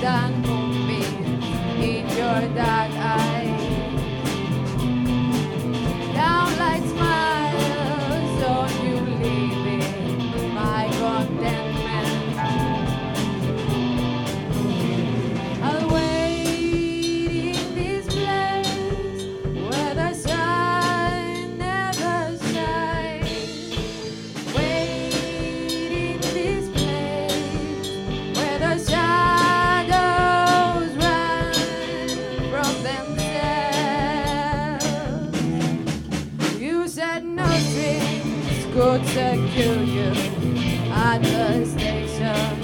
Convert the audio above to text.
down and hold me in your dark. that nothing's going to kill you at the station.